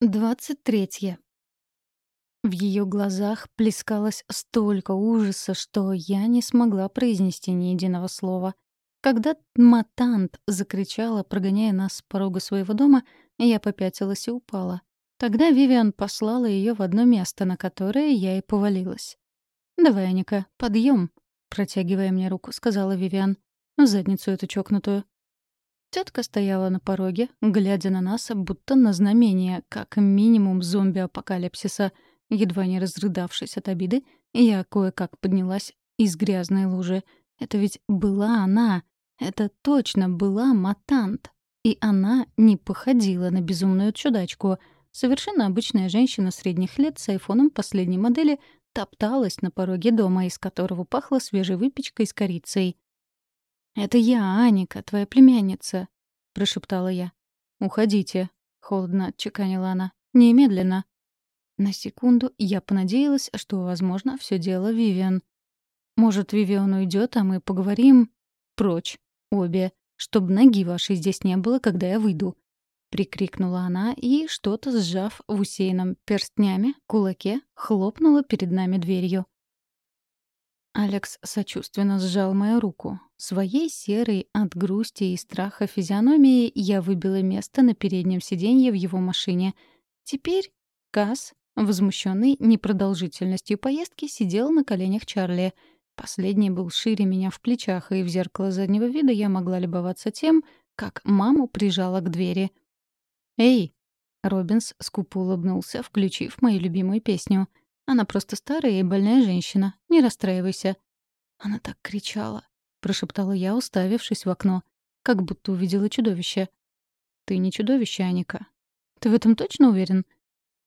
Двадцать третье. В ее глазах плескалось столько ужаса, что я не смогла произнести ни единого слова. Когда матант закричала, прогоняя нас с порога своего дома, я попятилась и упала. Тогда Вивиан послала ее в одно место, на которое я и повалилась. «Давай, Аника, подъем, протягивая мне руку, сказала Вивиан. «В задницу эту чокнутую». Тетка стояла на пороге, глядя на нас, будто на знамение, как минимум зомби-апокалипсиса. Едва не разрыдавшись от обиды, я кое-как поднялась из грязной лужи. Это ведь была она. Это точно была матант. И она не походила на безумную чудачку. Совершенно обычная женщина средних лет с айфоном последней модели топталась на пороге дома, из которого пахло свежей выпечкой с корицей. «Это я, Аника, твоя племянница», — прошептала я. «Уходите», — холодно отчеканила она. «Немедленно». На секунду я понадеялась, что, возможно, все дело Вивиан. «Может, Вивиан уйдет, а мы поговорим?» «Прочь, обе, чтобы ноги вашей здесь не было, когда я выйду», — прикрикнула она и, что-то сжав в усеянном перстнями кулаке, хлопнула перед нами дверью. Алекс сочувственно сжал мою руку. Своей серой от грусти и страха физиономией я выбила место на переднем сиденье в его машине. Теперь Касс, возмущенный непродолжительностью поездки, сидел на коленях Чарли. Последний был шире меня в плечах, и в зеркало заднего вида я могла любоваться тем, как маму прижала к двери. «Эй!» — Робинс скупо улыбнулся, включив мою любимую песню. «Она просто старая и больная женщина. Не расстраивайся». Она так кричала. — прошептала я, уставившись в окно, как будто увидела чудовище. «Ты не чудовище, Аника. Ты в этом точно уверен?»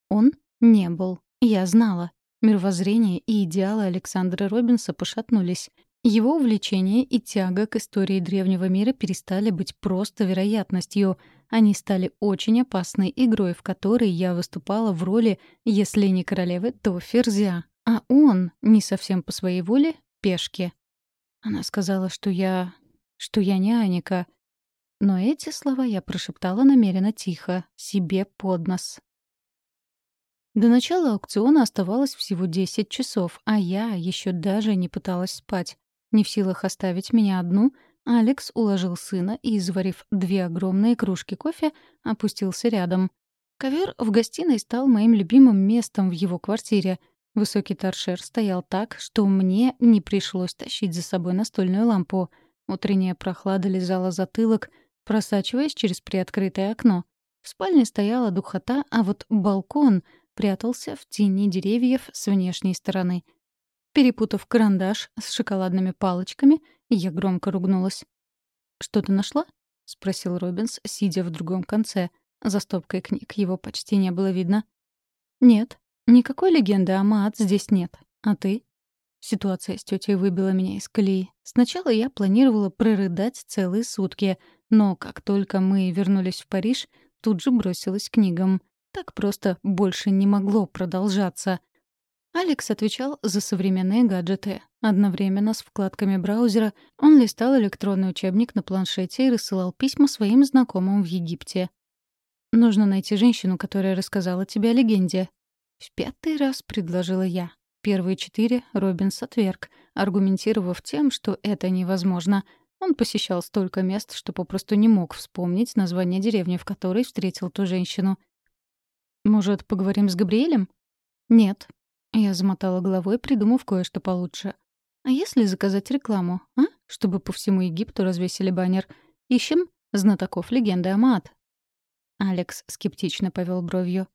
Он не был. Я знала. Мировоззрение и идеалы Александра Робинса пошатнулись. Его увлечение и тяга к истории древнего мира перестали быть просто вероятностью. Они стали очень опасной игрой, в которой я выступала в роли, если не королевы, то ферзя. А он, не совсем по своей воле, пешки. Она сказала, что я... что я не Аника. Но эти слова я прошептала намеренно тихо, себе под нос. До начала аукциона оставалось всего 10 часов, а я еще даже не пыталась спать. Не в силах оставить меня одну, Алекс уложил сына и, заварив две огромные кружки кофе, опустился рядом. Ковер в гостиной стал моим любимым местом в его квартире — Высокий торшер стоял так, что мне не пришлось тащить за собой настольную лампу. Утренняя прохлада лизала затылок, просачиваясь через приоткрытое окно. В спальне стояла духота, а вот балкон прятался в тени деревьев с внешней стороны. Перепутав карандаш с шоколадными палочками, я громко ругнулась. «Что ты нашла?» — спросил Робинс, сидя в другом конце. За стопкой книг его почти не было видно. «Нет», Никакой легенды о Маат здесь нет. А ты? Ситуация с тетей выбила меня из колеи. Сначала я планировала прорыдать целые сутки, но как только мы вернулись в Париж, тут же бросилась к книгам. Так просто больше не могло продолжаться. Алекс отвечал за современные гаджеты. Одновременно с вкладками браузера он листал электронный учебник на планшете и рассылал письма своим знакомым в Египте. «Нужно найти женщину, которая рассказала тебе о легенде», в пятый раз предложила я. Первые четыре Робинс отверг, аргументировав тем, что это невозможно. Он посещал столько мест, что попросту не мог вспомнить название деревни, в которой встретил ту женщину. «Может, поговорим с Габриэлем?» «Нет». Я замотала головой, придумав кое-что получше. «А если заказать рекламу, а? Чтобы по всему Египту развесили баннер. Ищем знатоков легенды Амаат». Алекс скептично повел бровью.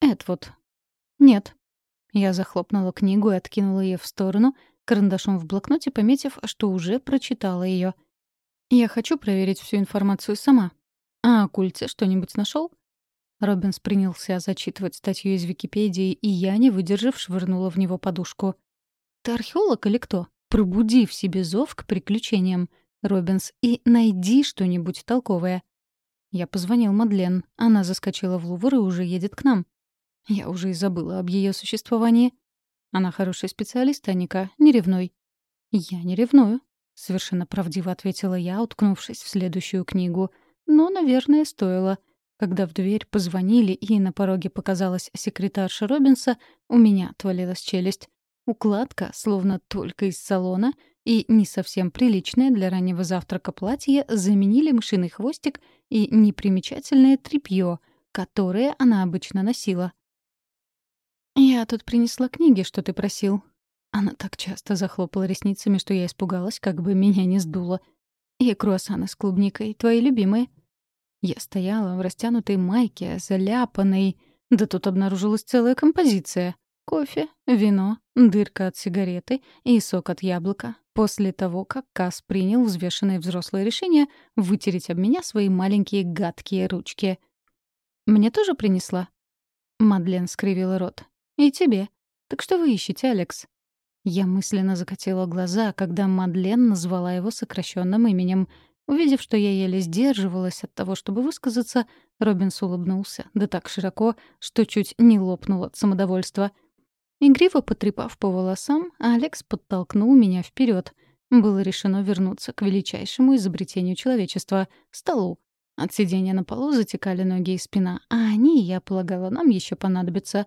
«Эдвуд, «Нет». Я захлопнула книгу и откинула ее в сторону, карандашом в блокноте пометив, что уже прочитала ее. «Я хочу проверить всю информацию сама. А о культе что-нибудь нашел? Робинс принялся зачитывать статью из Википедии, и я, не выдержав, швырнула в него подушку. «Ты археолог или кто? Пробуди в себе зов к приключениям, Робинс, и найди что-нибудь толковое». Я позвонил Мадлен. Она заскочила в Лувр и уже едет к нам. Я уже и забыла об ее существовании. Она хороший специалист, Аника, не ревнуй. Я не ревную, совершенно правдиво ответила я, уткнувшись в следующую книгу. Но, наверное, стоило. Когда в дверь позвонили и на пороге показалась секретарша Робинса, у меня отвалилась челюсть. Укладка, словно только из салона, и не совсем приличное для раннего завтрака платье заменили мышиный хвостик и непримечательное тряпье, которое она обычно носила. «Я тут принесла книги, что ты просил». Она так часто захлопала ресницами, что я испугалась, как бы меня не сдуло. «И круассаны с клубникой, твои любимые». Я стояла в растянутой майке, заляпанной. Да тут обнаружилась целая композиция. Кофе, вино, дырка от сигареты и сок от яблока. После того, как Кас принял взвешенное взрослое решение вытереть об меня свои маленькие гадкие ручки. «Мне тоже принесла?» Мадлен скривила рот. «И тебе. Так что вы ищете, Алекс?» Я мысленно закатила глаза, когда Мадлен назвала его сокращенным именем. Увидев, что я еле сдерживалась от того, чтобы высказаться, Робинс улыбнулся, да так широко, что чуть не лопнул от самодовольства. Игриво потрепав по волосам, Алекс подтолкнул меня вперед. Было решено вернуться к величайшему изобретению человечества — столу. От сидения на полу затекали ноги и спина, а они, я полагала, нам еще понадобятся.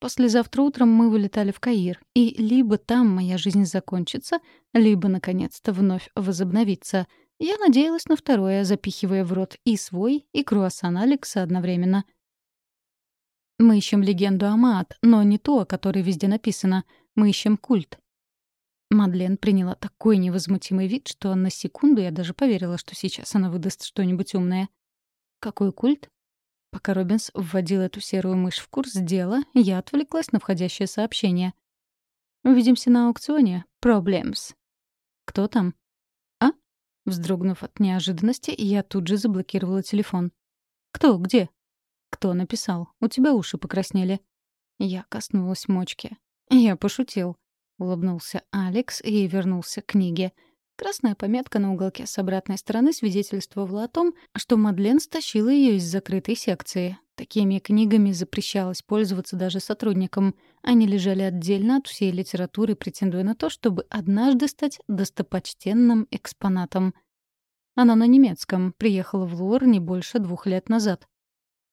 Послезавтра утром мы вылетали в Каир, и либо там моя жизнь закончится, либо, наконец-то, вновь возобновится. Я надеялась на второе, запихивая в рот и свой, и круассан Алекса одновременно. Мы ищем легенду о Маат, но не ту, о которой везде написано. Мы ищем культ. Мадлен приняла такой невозмутимый вид, что на секунду я даже поверила, что сейчас она выдаст что-нибудь умное. «Какой культ?» Пока Робинс вводил эту серую мышь в курс дела, я отвлеклась на входящее сообщение. «Увидимся на аукционе. Проблемс». «Кто там?» Вздрогнув от неожиданности, я тут же заблокировала телефон. «Кто? Где?» «Кто написал? У тебя уши покраснели». Я коснулась мочки. «Я пошутил. — улыбнулся Алекс и вернулся к книге. Красная пометка на уголке с обратной стороны свидетельствовала о том, что Мадлен стащила ее из закрытой секции. Такими книгами запрещалось пользоваться даже сотрудникам. Они лежали отдельно от всей литературы, претендуя на то, чтобы однажды стать достопочтенным экспонатом. Она на немецком, приехала в Луэр не больше двух лет назад.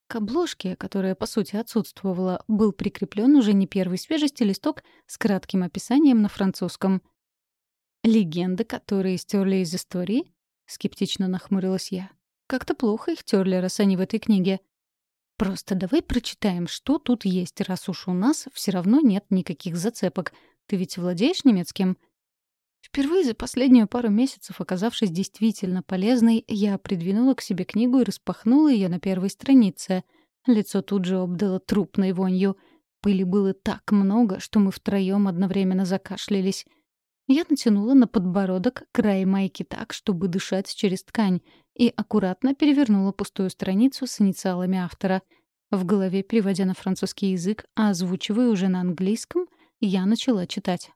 К обложке, которая, по сути, отсутствовала, был прикреплен уже не первой свежести листок с кратким описанием на французском. «Легенды, которые стерли из истории?» — скептично нахмурилась я. «Как-то плохо их терли, раз они в этой книге». «Просто давай прочитаем, что тут есть, раз уж у нас все равно нет никаких зацепок. Ты ведь владеешь немецким?» Впервые за последнюю пару месяцев, оказавшись действительно полезной, я придвинула к себе книгу и распахнула ее на первой странице. Лицо тут же обдало трупной вонью. Пыли было так много, что мы втроем одновременно закашлялись. Я натянула на подбородок край майки так, чтобы дышать через ткань, и аккуратно перевернула пустую страницу с инициалами автора. В голове, переводя на французский язык, а озвучивая уже на английском, я начала читать.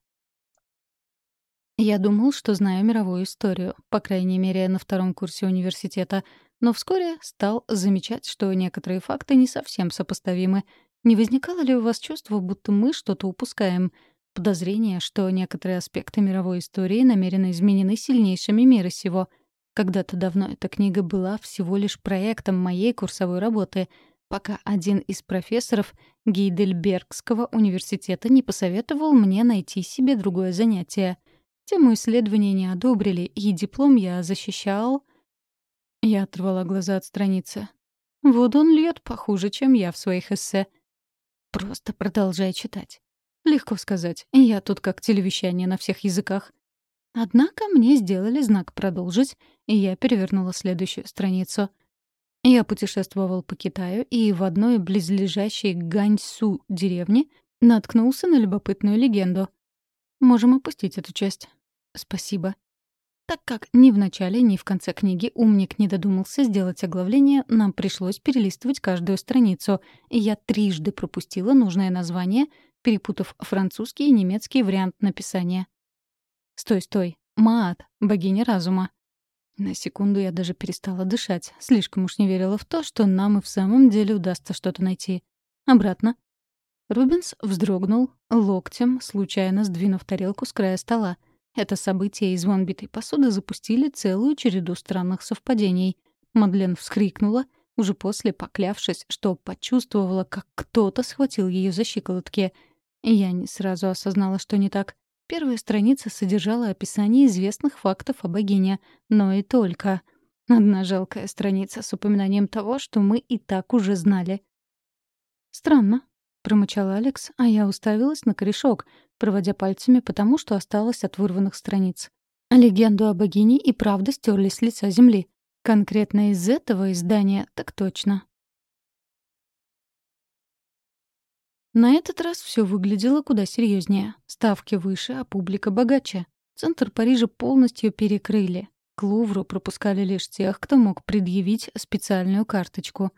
Я думал, что знаю мировую историю, по крайней мере, на втором курсе университета, но вскоре стал замечать, что некоторые факты не совсем сопоставимы. Не возникало ли у вас чувство, будто мы что-то упускаем? Подозрение, что некоторые аспекты мировой истории намеренно изменены сильнейшими мира сего. Когда-то давно эта книга была всего лишь проектом моей курсовой работы, пока один из профессоров Гейдельбергского университета не посоветовал мне найти себе другое занятие — Тему исследования не одобрили, и диплом я защищал... Я оторвала глаза от страницы. Вот он льет похуже, чем я в своих эссе. Просто продолжай читать. Легко сказать. Я тут как телевещание на всех языках. Однако мне сделали знак «Продолжить», и я перевернула следующую страницу. Я путешествовал по Китаю и в одной близлежащей Ганьсу деревне наткнулся на любопытную легенду. Можем опустить эту часть. Спасибо. Так как ни в начале, ни в конце книги умник не додумался сделать оглавление, нам пришлось перелистывать каждую страницу, и я трижды пропустила нужное название, перепутав французский и немецкий вариант написания. «Стой, стой. Маат, богиня разума». На секунду я даже перестала дышать. Слишком уж не верила в то, что нам и в самом деле удастся что-то найти. Обратно. Рубинс вздрогнул, локтем, случайно сдвинув тарелку с края стола — это событие и звон битой посуды запустили целую череду странных совпадений. Мадлен вскрикнула, уже после поклявшись, что почувствовала, как кто-то схватил ее за щиколотки. Я не сразу осознала, что не так. Первая страница содержала описание известных фактов о богине, но и только. Одна жалкая страница с упоминанием того, что мы и так уже знали. «Странно», — промычал Алекс, а я уставилась на корешок, проводя пальцами потому, что осталось от вырванных страниц. Легенду о богине и правда стерли с лица земли. Конкретно из этого издания так точно. На этот раз все выглядело куда серьезнее. Ставки выше, а публика богаче. Центр Парижа полностью перекрыли. К Лувру пропускали лишь тех, кто мог предъявить специальную карточку.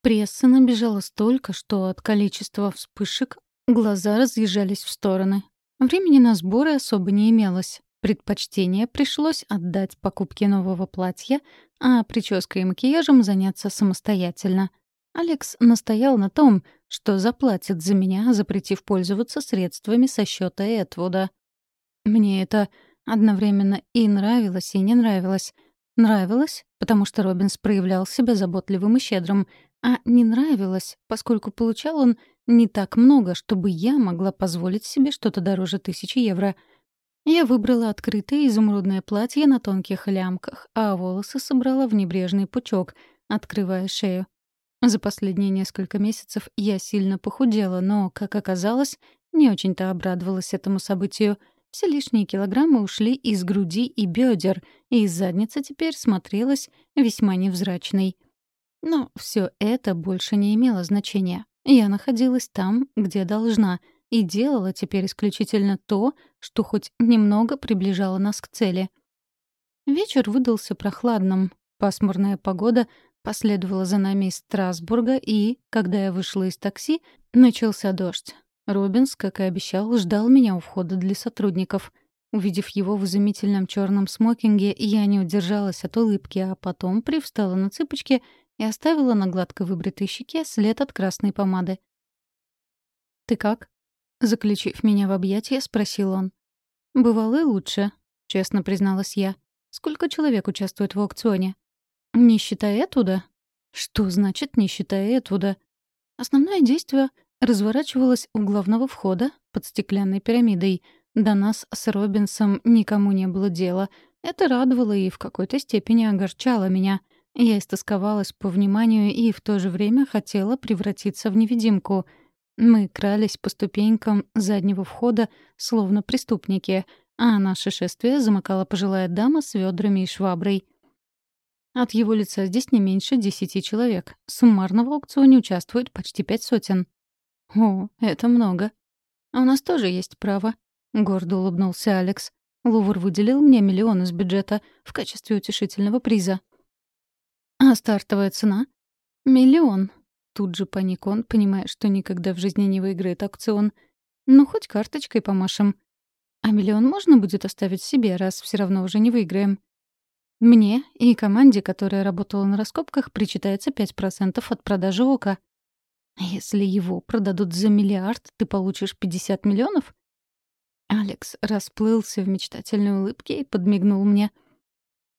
Пресса набежала столько, что от количества вспышек глаза разъезжались в стороны. Времени на сборы особо не имелось. Предпочтение пришлось отдать покупке нового платья, а прической и макияжем заняться самостоятельно. Алекс настоял на том, что заплатит за меня, запретив пользоваться средствами со счета Этвуда. Мне это одновременно и нравилось, и не нравилось. Нравилось, потому что Робинс проявлял себя заботливым и щедрым, а не нравилось, поскольку получал он не так много, чтобы я могла позволить себе что-то дороже тысячи евро — я выбрала открытое изумрудное платье на тонких лямках, а волосы собрала в небрежный пучок, открывая шею. За последние несколько месяцев я сильно похудела, но, как оказалось, не очень-то обрадовалась этому событию. Все лишние килограммы ушли из груди и бедер, и из задницы теперь смотрелась весьма невзрачной. Но все это больше не имело значения. Я находилась там, где должна — и делала теперь исключительно то, что хоть немного приближало нас к цели. Вечер выдался прохладным. Пасмурная погода последовала за нами из Страсбурга, и, когда я вышла из такси, начался дождь. Робинс, как и обещал, ждал меня у входа для сотрудников. Увидев его в изумительном черном смокинге, я не удержалась от улыбки, а потом привстала на цыпочки и оставила на гладко выбритой щеке след от красной помады. «Ты как?» Заключив меня в объятия, спросил он. «Бывало и лучше», — честно призналась я. «Сколько человек участвует в аукционе?» «Не считая Этвуда?» «Что значит «не считая Этвуда»?» Основное действие разворачивалось у главного входа под стеклянной пирамидой. До нас с Робинсом никому не было дела. Это радовало и в какой-то степени огорчало меня. Я истосковалась по вниманию и в то же время хотела превратиться в невидимку — мы крались по ступенькам заднего входа, словно преступники, а наше шествие замыкала пожилая дама с ведрами и шваброй. От его лица здесь не меньше десяти человек. Суммарно в аукционе участвует почти пять сотен. О, это много. А у нас тоже есть право. Гордо улыбнулся Алекс. Лувр выделил мне миллион из бюджета в качестве утешительного приза. А стартовая цена? Миллион, Тут же паник он, понимая, что никогда в жизни не выиграет аукцион. Ну, хоть карточкой помашем. А миллион можно будет оставить себе, раз все равно уже не выиграем. Мне и команде, которая работала на раскопках, причитается 5% от продажи ока. Если его продадут за миллиард, ты получишь 50 миллионов? Алекс расплылся в мечтательной улыбке и подмигнул мне.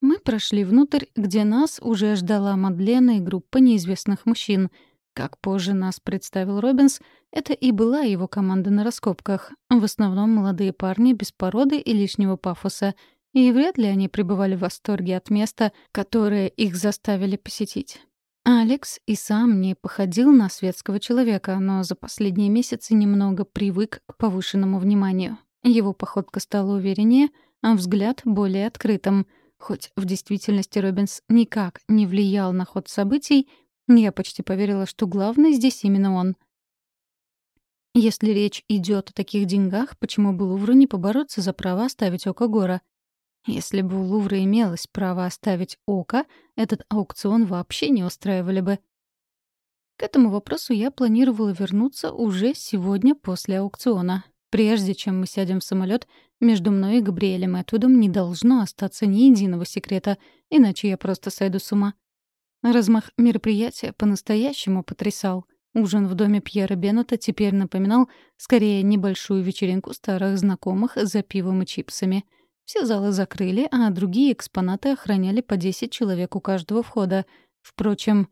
Мы прошли внутрь, где нас уже ждала Мадлена и группа неизвестных мужчин — как позже нас представил Робинс, это и была его команда на раскопках. В основном молодые парни без породы и лишнего пафоса. И вряд ли они пребывали в восторге от места, которое их заставили посетить. Алекс и сам не походил на светского человека, но за последние месяцы немного привык к повышенному вниманию. Его походка стала увереннее, а взгляд — более открытым. Хоть в действительности Робинс никак не влиял на ход событий, я почти поверила, что главный здесь именно он. Если речь идет о таких деньгах, почему бы Лувру не побороться за право оставить Око Гора? Если бы у Лувра имелось право оставить Око, этот аукцион вообще не устраивали бы. К этому вопросу я планировала вернуться уже сегодня после аукциона. Прежде чем мы сядем в самолет, между мной и Габриэлем Этвудом не должно остаться ни единого секрета, иначе я просто сойду с ума. Размах мероприятия по-настоящему потрясал. Ужин в доме Пьера Беннета теперь напоминал скорее небольшую вечеринку старых знакомых за пивом и чипсами. Все залы закрыли, а другие экспонаты охраняли по 10 человек у каждого входа. Впрочем,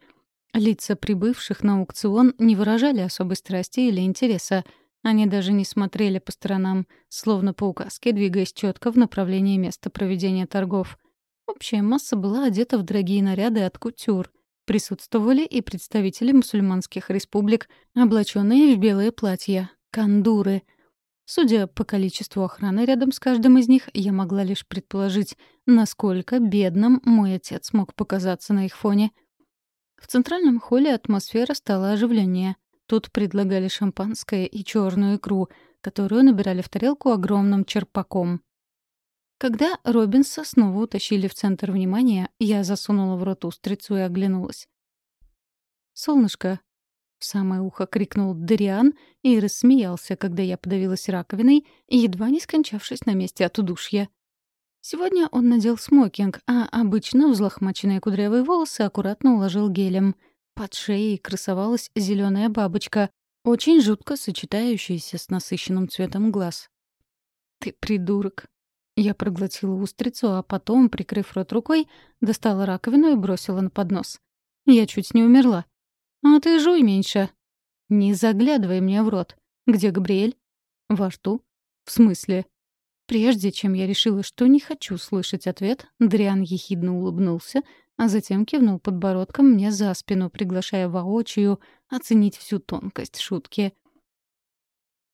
Лица прибывших на аукцион не выражали особой страсти или интереса. Они даже не смотрели по сторонам, словно по указке, двигаясь четко в направлении места проведения торгов. Общая масса была одета в дорогие наряды от кутюр. Присутствовали и представители мусульманских республик, облаченные в белые платья, кандуры. Судя по количеству охраны рядом с каждым из них, я могла лишь предположить, насколько бедным мой отец мог показаться на их фоне — в центральном холле атмосфера стала оживленнее. Тут предлагали шампанское и черную икру, которую набирали в тарелку огромным черпаком. Когда Робинса снова утащили в центр внимания, я засунула в рот устрицу и оглянулась. «Солнышко!» — в самое ухо крикнул Дариан и рассмеялся, когда я подавилась раковиной, едва не скончавшись на месте от удушья. Сегодня он надел смокинг, а обычно взлохмаченные кудрявые волосы аккуратно уложил гелем. Под шеей красовалась зеленая бабочка, очень жутко сочетающаяся с насыщенным цветом глаз. «Ты придурок!» Я проглотила устрицу, а потом, прикрыв рот рукой, достала раковину и бросила на поднос. Я чуть не умерла. «А ты жуй меньше!» «Не заглядывай мне в рот. Где Габриэль?» «Во рту?» «В смысле?» Прежде чем я решила, что не хочу слышать ответ, Дриан ехидно улыбнулся, а затем кивнул подбородком мне за спину, приглашая воочию оценить всю тонкость шутки.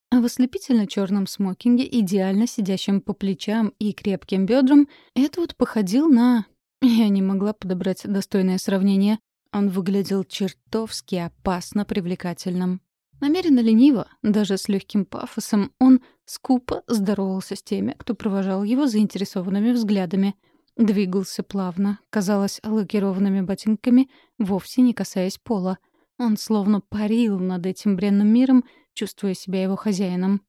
А в ослепительно черном смокинге, идеально сидящем по плечам и крепким бедрам, Эдвуд походил на... Я не могла подобрать достойное сравнение. Он выглядел чертовски опасно привлекательным. Намеренно лениво, даже с легким пафосом, он скупо здоровался с теми, кто провожал его заинтересованными взглядами. Двигался плавно, казалось, лакированными ботинками, вовсе не касаясь пола. Он словно парил над этим бренным миром, чувствуя себя его хозяином.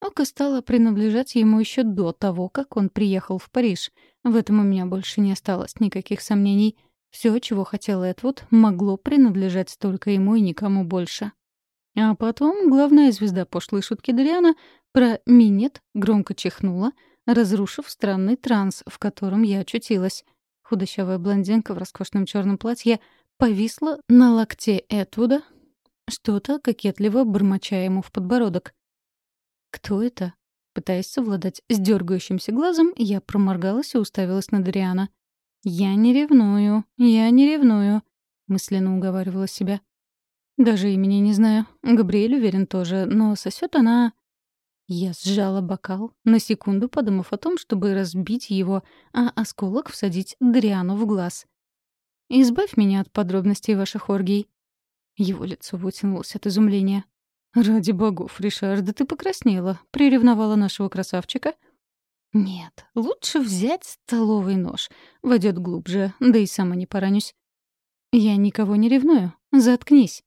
Ока стала принадлежать ему еще до того, как он приехал в Париж. В этом у меня больше не осталось никаких сомнений. Все, чего хотел Эдвуд, могло принадлежать только ему и никому больше. А потом главная звезда пошлой шутки Дариана про минет громко чихнула, разрушив странный транс, в котором я очутилась. Худощавая блондинка в роскошном черном платье повисла на локте Этвуда, что-то кокетливо бормоча ему в подбородок. «Кто это?» Пытаясь совладать с дергающимся глазом, я проморгалась и уставилась на Дариана. «Я не ревную, я не ревную», — мысленно уговаривала себя. Даже имени не знаю. Габриэль уверен тоже, но сосет она... Я сжала бокал, на секунду подумав о том, чтобы разбить его, а осколок всадить Дриану в глаз. «Избавь меня от подробностей ваших оргий». Его лицо вытянулось от изумления. «Ради богов, Ришард, ты покраснела. Приревновала нашего красавчика?» «Нет, лучше взять столовый нож. Войдет глубже, да и сама не поранюсь». «Я никого не ревную. Заткнись».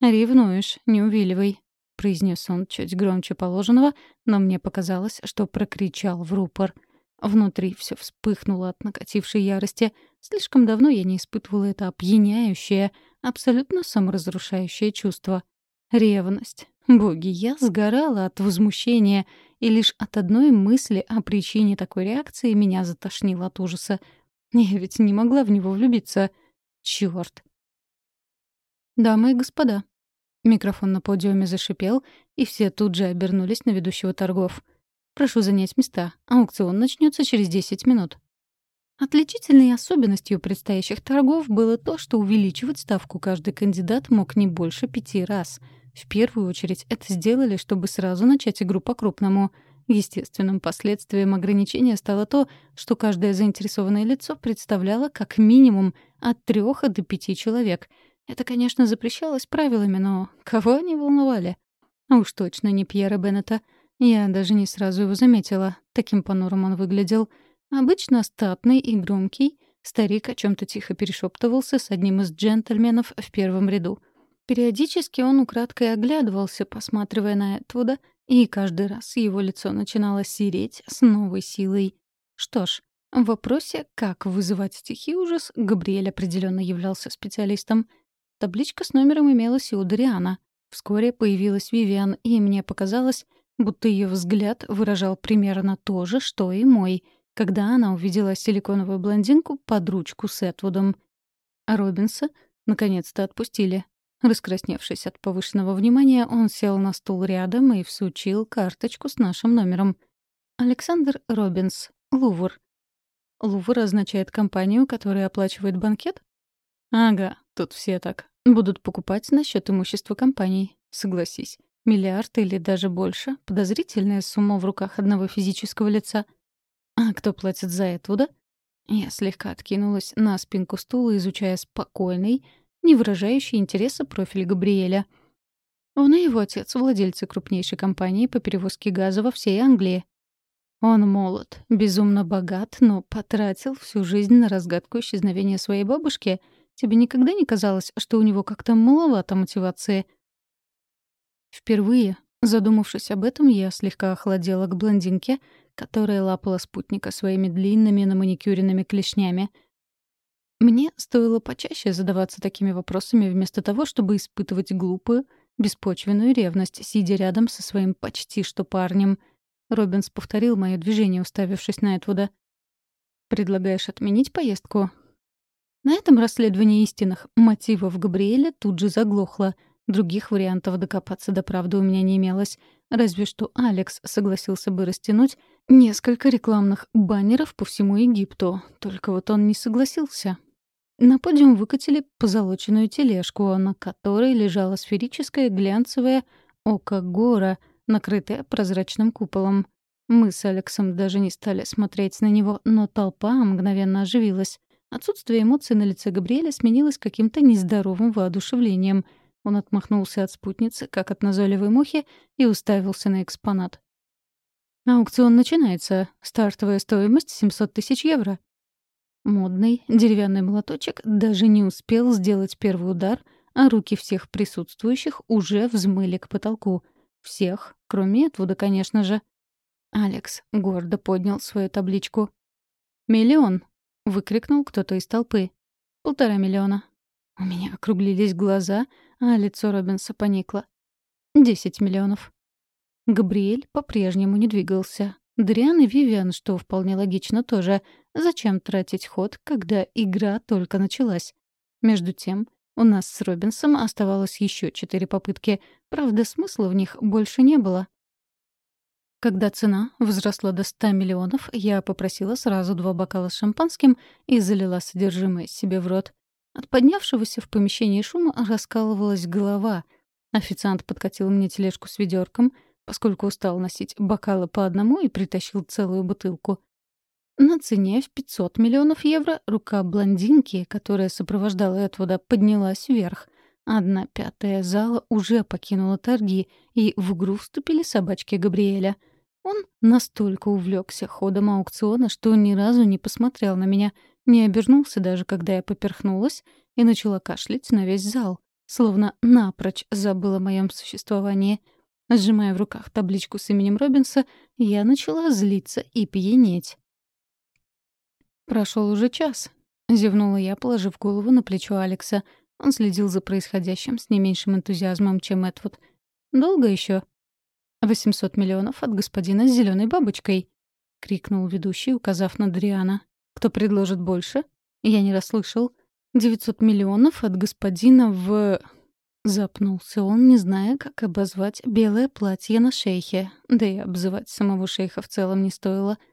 «Ревнуешь, не увиливай», — произнес он чуть громче положенного, но мне показалось, что прокричал в рупор. Внутри все вспыхнуло от накатившей ярости. Слишком давно я не испытывала это опьяняющее, абсолютно саморазрушающее чувство. Ревность. Боги, я сгорала от возмущения, и лишь от одной мысли о причине такой реакции меня затошнило от ужаса. Я ведь не могла в него влюбиться. Чёрт. «Дамы и господа», Микрофон на подиуме зашипел, и все тут же обернулись на ведущего торгов. «Прошу занять места. Аукцион начнется через 10 минут». Отличительной особенностью предстоящих торгов было то, что увеличивать ставку каждый кандидат мог не больше пяти раз. В первую очередь это сделали, чтобы сразу начать игру по-крупному. Естественным последствием ограничения стало то, что каждое заинтересованное лицо представляло как минимум от трех до пяти человек — это, конечно, запрещалось правилами, но кого они волновали? Уж точно не Пьера Беннета. Я даже не сразу его заметила. Таким понуром он выглядел. Обычно статный и громкий, старик о чем то тихо перешептывался с одним из джентльменов в первом ряду. Периодически он украдкой оглядывался, посматривая на Этвуда, и каждый раз его лицо начинало сереть с новой силой. Что ж, в вопросе, как вызывать тихий ужас, Габриэль определенно являлся специалистом — Табличка с номером имелась и у Дариана. Вскоре появилась Вивиан, и мне показалось, будто ее взгляд выражал примерно то же, что и мой, когда она увидела силиконовую блондинку под ручку с Этвудом. А Робинса Наконец-то отпустили. Раскрасневшись от повышенного внимания, он сел на стул рядом и всучил карточку с нашим номером. Александр Робинс, Лувр. Лувр означает компанию, которая оплачивает банкет? Ага, тут все так. Будут покупать на счет имущества компаний. Согласись. Миллиард или даже больше — подозрительная сумма в руках одного физического лица. А кто платит за это, да? Я слегка откинулась на спинку стула, изучая спокойный, не выражающий интереса профиль Габриэля. Он и его отец — владельцы крупнейшей компании по перевозке газа во всей Англии. Он молод, безумно богат, но потратил всю жизнь на разгадку исчезновения своей бабушки. Тебе никогда не казалось, что у него как-то маловато мотивации? Впервые, задумавшись об этом, я слегка охладела к блондинке, которая лапала спутника своими длинными наманикюренными клешнями — мне стоило почаще задаваться такими вопросами вместо того, чтобы испытывать глупую, беспочвенную ревность, сидя рядом со своим почти что парнем. Робинс повторил мое движение, уставившись на Эдвуда. «Предлагаешь отменить поездку?» На этом расследование истинных мотивов Габриэля тут же заглохло. Других вариантов докопаться до правды у меня не имелось. Разве что Алекс согласился бы растянуть несколько рекламных баннеров по всему Египту. Только вот он не согласился. На подиум выкатили позолоченную тележку, на которой лежала сферическая глянцевая око гора, накрытая прозрачным куполом. Мы с Алексом даже не стали смотреть на него, но толпа мгновенно оживилась. Отсутствие эмоций на лице Габриэля сменилось каким-то нездоровым воодушевлением. Он отмахнулся от спутницы, как от назойливой мухи, и уставился на экспонат. «Аукцион начинается. Стартовая стоимость — 700 тысяч евро», Модный деревянный молоточек даже не успел сделать первый удар, а руки всех присутствующих уже взмыли к потолку. Всех, кроме Этвуда, конечно же. Алекс гордо поднял свою табличку. «Миллион!» — выкрикнул кто-то из толпы. «Полтора миллиона». У меня округлились глаза, а лицо Робинса поникло. «Десять миллионов». Габриэль по-прежнему не двигался. Дриан и Вивиан, что вполне логично тоже — Зачем тратить ход, когда игра только началась? Между тем, у нас с Робинсом оставалось еще четыре попытки, правда, смысла в них больше не было. Когда цена возросла до 100 миллионов, я попросила сразу два бокала с шампанским и залила содержимое себе в рот. От поднявшегося в помещении шума раскалывалась голова. Официант подкатил мне тележку с ведерком, поскольку устал носить бокалы по одному и притащил целую бутылку. На цене в 500 миллионов евро рука блондинки, которая сопровождала Этвуда, поднялась вверх. Одна пятая зала уже покинула торги, и в игру вступили собачки Габриэля. Он настолько увлекся ходом аукциона, что ни разу не посмотрел на меня, не обернулся даже, когда я поперхнулась и начала кашлять на весь зал, словно напрочь забыла о моем существовании. Сжимая в руках табличку с именем Робинса, я начала злиться и пьянеть. Прошел уже час. Зевнула я, положив голову на плечо Алекса. Он следил за происходящим с не меньшим энтузиазмом, чем Этвуд. «Долго еще? «Восемьсот миллионов от господина с зеленой бабочкой», — крикнул ведущий, указав на Дриана. «Кто предложит больше?» Я не расслышал. «Девятьсот миллионов от господина в...» Запнулся он, не зная, как обозвать белое платье на шейхе. Да и обзывать самого шейха в целом не стоило —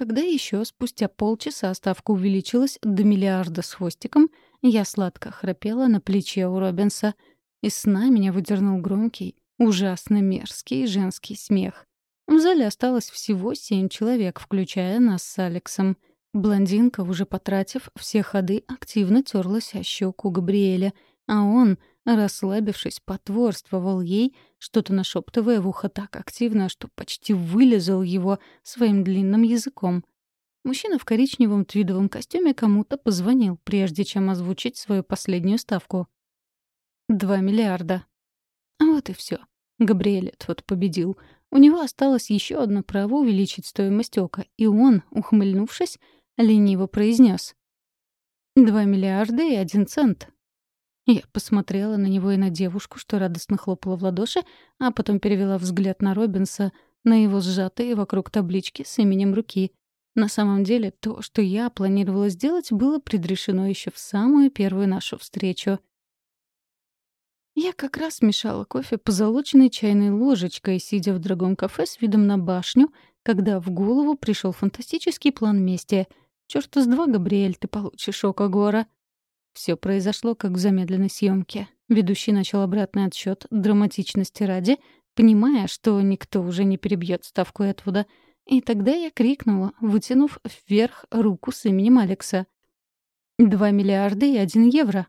когда еще спустя полчаса ставка увеличилась до миллиарда с хвостиком, я сладко храпела на плече у Робинса. Из сна меня выдернул громкий, ужасно мерзкий женский смех. В зале осталось всего семь человек, включая нас с Алексом. Блондинка, уже потратив все ходы, активно терлась о щеку Габриэля, а он, расслабившись, потворствовал ей, что-то нашептывая в ухо так активно, что почти вылезал его своим длинным языком. Мужчина в коричневом твидовом костюме кому-то позвонил, прежде чем озвучить свою последнюю ставку. Два миллиарда. Вот и все. Габриэль тот победил. У него осталось еще одно право увеличить стоимость ока, и он, ухмыльнувшись, лениво произнес: «Два миллиарда и один цент. Я посмотрела на него и на девушку, что радостно хлопала в ладоши, а потом перевела взгляд на Робинса, на его сжатые вокруг таблички с именем руки. На самом деле, то, что я планировала сделать, было предрешено еще в самую первую нашу встречу. Я как раз мешала кофе позолоченной чайной ложечкой, сидя в дорогом кафе с видом на башню, когда в голову пришел фантастический план мести. Чёрта с два, Габриэль, ты получишь око гора. Все произошло как в замедленной съемке. Ведущий начал обратный отсчет драматичности ради, понимая, что никто уже не перебьет ставку Этвуда. И тогда я крикнула, вытянув вверх руку с именем Алекса. «Два миллиарда и один евро.